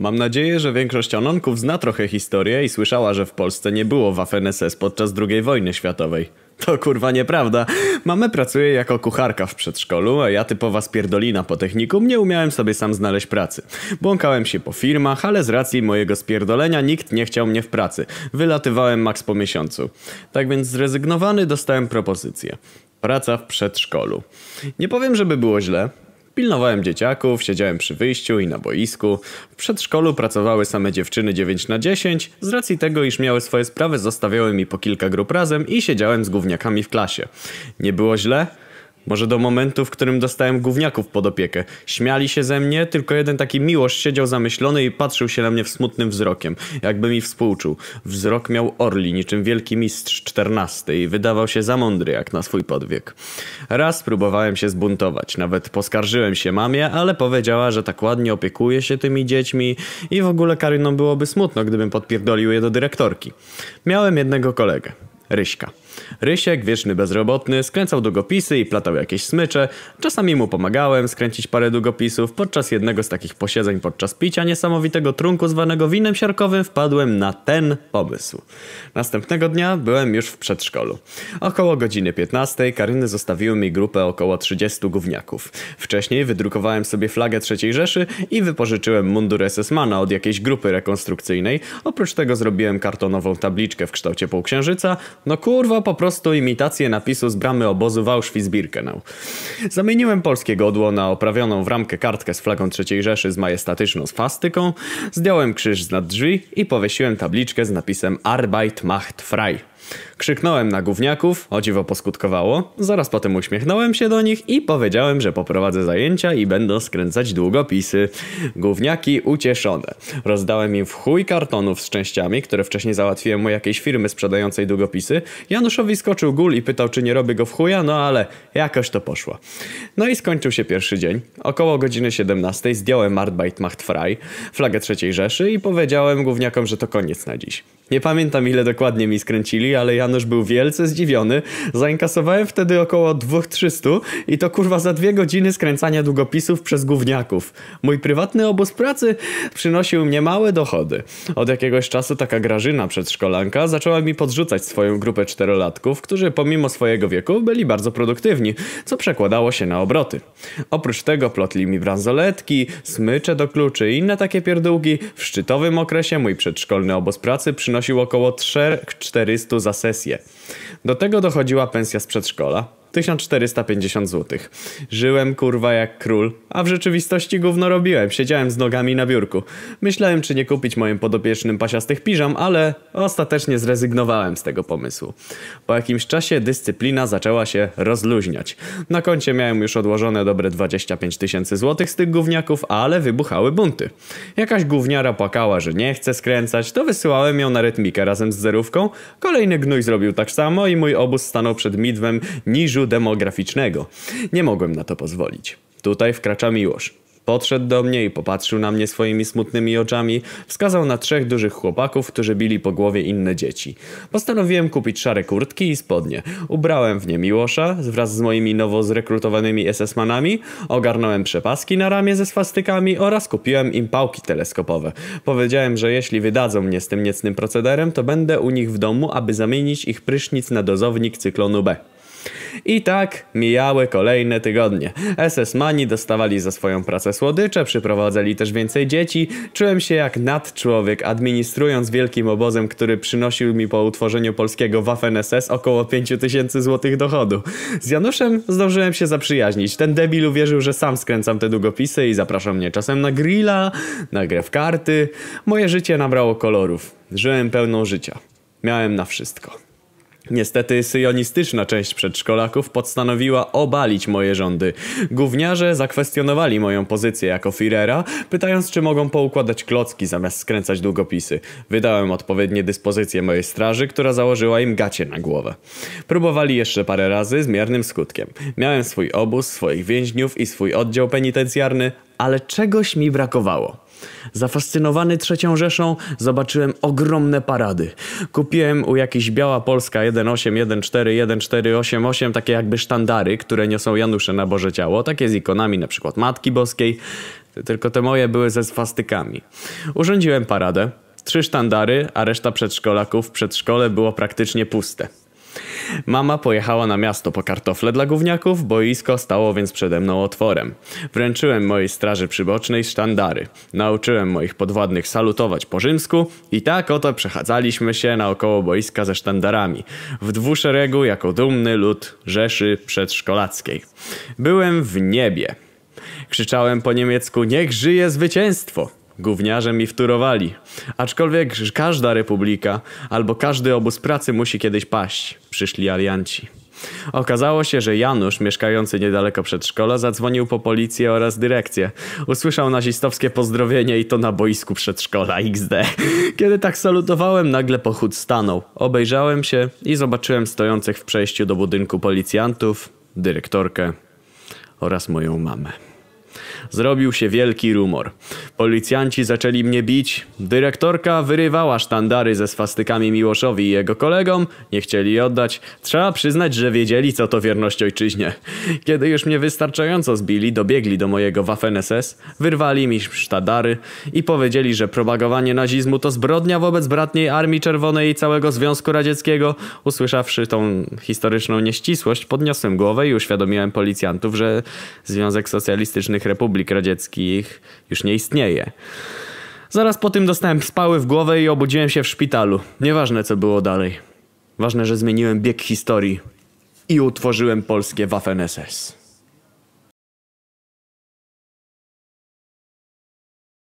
Mam nadzieję, że większość Anonków zna trochę historię i słyszała, że w Polsce nie było Waffen-SS podczas II wojny światowej. To kurwa nieprawda. Mamę pracuje jako kucharka w przedszkolu, a ja typowa spierdolina po technikum nie umiałem sobie sam znaleźć pracy. Błąkałem się po firmach, ale z racji mojego spierdolenia nikt nie chciał mnie w pracy. Wylatywałem maks po miesiącu. Tak więc zrezygnowany dostałem propozycję. Praca w przedszkolu. Nie powiem, żeby było źle. Pilnowałem dzieciaków, siedziałem przy wyjściu i na boisku. W przedszkolu pracowały same dziewczyny 9 na 10. Z racji tego, iż miały swoje sprawy, zostawiały mi po kilka grup razem i siedziałem z gówniakami w klasie. Nie było źle? Może do momentu, w którym dostałem gówniaków pod opiekę. Śmiali się ze mnie, tylko jeden taki miłość siedział zamyślony i patrzył się na mnie smutnym wzrokiem, jakby mi współczuł. Wzrok miał orli, niczym wielki mistrz czternasty i wydawał się za mądry jak na swój podwiek. Raz próbowałem się zbuntować, nawet poskarżyłem się mamie, ale powiedziała, że tak ładnie opiekuje się tymi dziećmi i w ogóle Karyną byłoby smutno, gdybym podpierdolił je do dyrektorki. Miałem jednego kolegę. Ryśka. Rysiek, wieczny bezrobotny, skręcał długopisy i platał jakieś smycze. Czasami mu pomagałem skręcić parę długopisów. Podczas jednego z takich posiedzeń podczas picia niesamowitego trunku zwanego winem siarkowym wpadłem na ten pomysł. Następnego dnia byłem już w przedszkolu. Około godziny 15 Karyny zostawiły mi grupę około 30 gówniaków. Wcześniej wydrukowałem sobie flagę III Rzeszy i wypożyczyłem mundur SS-mana od jakiejś grupy rekonstrukcyjnej. Oprócz tego zrobiłem kartonową tabliczkę w kształcie półksiężyca. No kurwa, po prostu imitację napisu z bramy obozu w Auschwitz-Birkenau. Zamieniłem polskie godło na oprawioną w ramkę kartkę z flagą III Rzeszy z majestatyczną swastyką, zdjąłem krzyż z nad drzwi i powiesiłem tabliczkę z napisem Arbeit macht frei. Krzyknąłem na gówniaków, o dziwo poskutkowało, zaraz potem uśmiechnąłem się do nich i powiedziałem, że poprowadzę zajęcia i będą skręcać długopisy. Gówniaki ucieszone. Rozdałem im w chuj kartonów z częściami, które wcześniej załatwiłem u jakiejś firmy sprzedającej długopisy. Januszowi skoczył gól i pytał, czy nie robię go w chuja, no ale jakoś to poszło. No i skończył się pierwszy dzień. Około godziny 17 zdjąłem Arbeit macht frei, flagę III Rzeszy i powiedziałem gówniakom, że to koniec na dziś. Nie pamiętam ile dokładnie mi skręcili, ale Janusz był wielce zdziwiony. Zainkasowałem wtedy około 2300 i to kurwa za dwie godziny skręcania długopisów przez gówniaków. Mój prywatny obóz pracy przynosił mnie małe dochody. Od jakiegoś czasu taka Grażyna przedszkolanka zaczęła mi podrzucać swoją grupę czterolatków, którzy pomimo swojego wieku byli bardzo produktywni, co przekładało się na obroty. Oprócz tego plotli mi bransoletki, smycze do kluczy i inne takie pierdółki. W szczytowym okresie mój przedszkolny obóz pracy przynosił około 3400 za sesję. Do tego dochodziła pensja z przedszkola. 1450 zł. Żyłem kurwa jak król, a w rzeczywistości gówno robiłem. Siedziałem z nogami na biurku. Myślałem czy nie kupić moim podopiecznym pasiastych piżam, ale ostatecznie zrezygnowałem z tego pomysłu. Po jakimś czasie dyscyplina zaczęła się rozluźniać. Na koncie miałem już odłożone dobre 25 tysięcy złotych z tych gówniaków, ale wybuchały bunty. Jakaś gówniara płakała, że nie chce skręcać, to wysyłałem ją na rytmikę razem z zerówką. Kolejny gnój zrobił tak samo i mój obóz stanął przed midwem niżu demograficznego. Nie mogłem na to pozwolić. Tutaj wkracza Miłosz. Podszedł do mnie i popatrzył na mnie swoimi smutnymi oczami. Wskazał na trzech dużych chłopaków, którzy bili po głowie inne dzieci. Postanowiłem kupić szare kurtki i spodnie. Ubrałem w nie Miłosza wraz z moimi nowo zrekrutowanymi SS-manami, ogarnąłem przepaski na ramię ze swastykami oraz kupiłem im pałki teleskopowe. Powiedziałem, że jeśli wydadzą mnie z tym niecnym procederem, to będę u nich w domu, aby zamienić ich prysznic na dozownik cyklonu B. I tak mijały kolejne tygodnie. SS-mani dostawali za swoją pracę słodycze, przyprowadzali też więcej dzieci. Czułem się jak nadczłowiek, administrując wielkim obozem, który przynosił mi po utworzeniu polskiego Waffen-SS około 5000 złotych dochodu. Z Januszem zdążyłem się zaprzyjaźnić. Ten debil uwierzył, że sam skręcam te długopisy i zapraszał mnie czasem na grilla, na grę w karty. Moje życie nabrało kolorów. Żyłem pełną życia. Miałem na wszystko. Niestety syjonistyczna część przedszkolaków postanowiła obalić moje rządy. Gówniarze zakwestionowali moją pozycję jako Führera, pytając czy mogą poukładać klocki zamiast skręcać długopisy. Wydałem odpowiednie dyspozycje mojej straży, która założyła im gacie na głowę. Próbowali jeszcze parę razy z miernym skutkiem. Miałem swój obóz, swoich więźniów i swój oddział penitencjarny, ale czegoś mi brakowało. Zafascynowany trzecią Rzeszą zobaczyłem ogromne parady. Kupiłem u jakiejś Biała Polska 1814, 1488 takie jakby sztandary, które niosą Janusze na Boże Ciało, takie z ikonami na przykład Matki Boskiej. tylko te moje były ze swastykami. Urządziłem paradę, trzy sztandary, a reszta przedszkolaków w przedszkole było praktycznie puste. Mama pojechała na miasto po kartofle dla gówniaków, boisko stało więc przede mną otworem. Wręczyłem mojej straży przybocznej sztandary. Nauczyłem moich podwładnych salutować po rzymsku i tak oto przechadzaliśmy się naokoło boiska ze sztandarami. W dwuszeregu jako dumny lud Rzeszy Przedszkolackiej. Byłem w niebie. Krzyczałem po niemiecku niech żyje zwycięstwo! Gówniarze mi wtórowali. Aczkolwiek każda republika albo każdy obóz pracy musi kiedyś paść. Przyszli alianci. Okazało się, że Janusz, mieszkający niedaleko przedszkola, zadzwonił po policję oraz dyrekcję. Usłyszał nazistowskie pozdrowienie i to na boisku przedszkola XD. Kiedy tak salutowałem, nagle pochód stanął. Obejrzałem się i zobaczyłem stojących w przejściu do budynku policjantów, dyrektorkę oraz moją mamę. Zrobił się wielki rumor. Policjanci zaczęli mnie bić. Dyrektorka wyrywała sztandary ze swastykami Miłoszowi i jego kolegom. Nie chcieli oddać. Trzeba przyznać, że wiedzieli, co to wierność ojczyźnie. Kiedy już mnie wystarczająco zbili, dobiegli do mojego Waffen-SS, wyrwali mi sztandary i powiedzieli, że propagowanie nazizmu to zbrodnia wobec bratniej Armii Czerwonej i całego Związku Radzieckiego. Usłyszawszy tą historyczną nieścisłość, podniosłem głowę i uświadomiłem policjantów, że Związek Socjalistycznych Republik Radzieckich już nie istnieje. Zaraz po tym dostałem spały w głowę i obudziłem się w szpitalu. Nieważne co było dalej. Ważne, że zmieniłem bieg historii i utworzyłem polskie Waffen-SS.